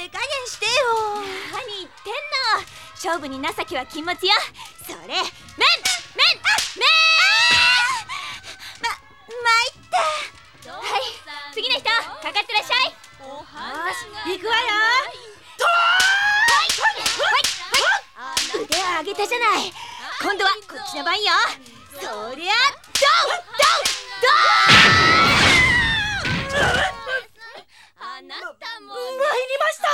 手加減してよ。何言ってんの。勝負に情けは禁物よ。それ麺麺麺。ま参った。はい次の人かかってらっしゃい。よし行くわよ腕を上げたじゃない。今度はこっちの番よ。そりゃドンドンドあなたも参りました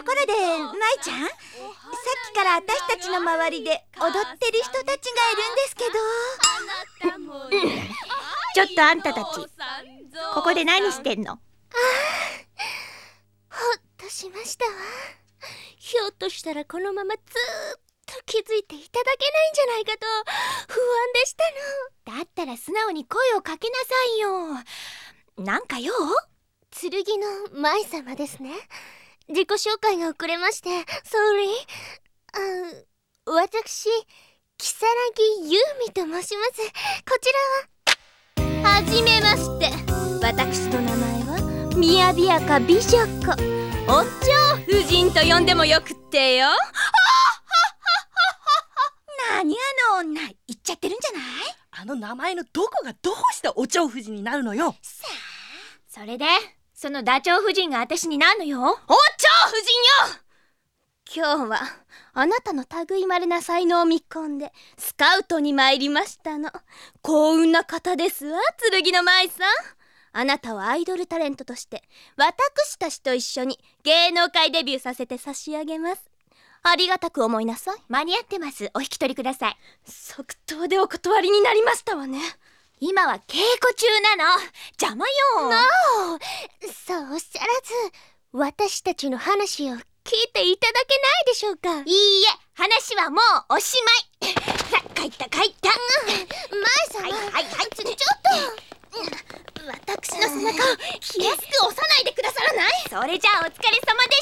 ところで舞ちゃん？さっきから私たちの周りで踊ってる人たちがいるんですけど。ちょっとあんたたちここで何してんの？ほっとしましたわ。ひょっとしたらこのままずーっと気づいていただけないんじゃないかと不安でしたの。だったら素直に声をかけなさいよ。なんか用剣の舞様ですね自己紹介が遅れまして Sorry あ私如月優美と申します。こちらは。はじめまして。私の名前はみやびやか美女子。お蝶夫人と呼んでもよくってよ。何あの女言っちゃってるんじゃない？あの名前のどこがどうしてお蝶夫人になるのよ。それでそのダチョウ夫人が私になんのよお蝶夫人よ！今日はあなたの類まれな才能を見込んでスカウトに参りましたの。幸運な方ですわ剣の舞さん。あなたはアイドルタレントとして私たちと一緒に芸能界デビューさせて差し上げます。ありがたく思いなさい。間に合ってます。お引き取りください。即答でお断りになりましたわね今は稽古中なの。邪魔よ。そうおっしゃらず私たちの話を聞いていただけないでしょうか。いいえ話はもうおしまい。さ帰った帰った。舞様。はいはいはい。ちょっと。私の背中を気安く押さないでくださらない？それじゃあお疲れ様で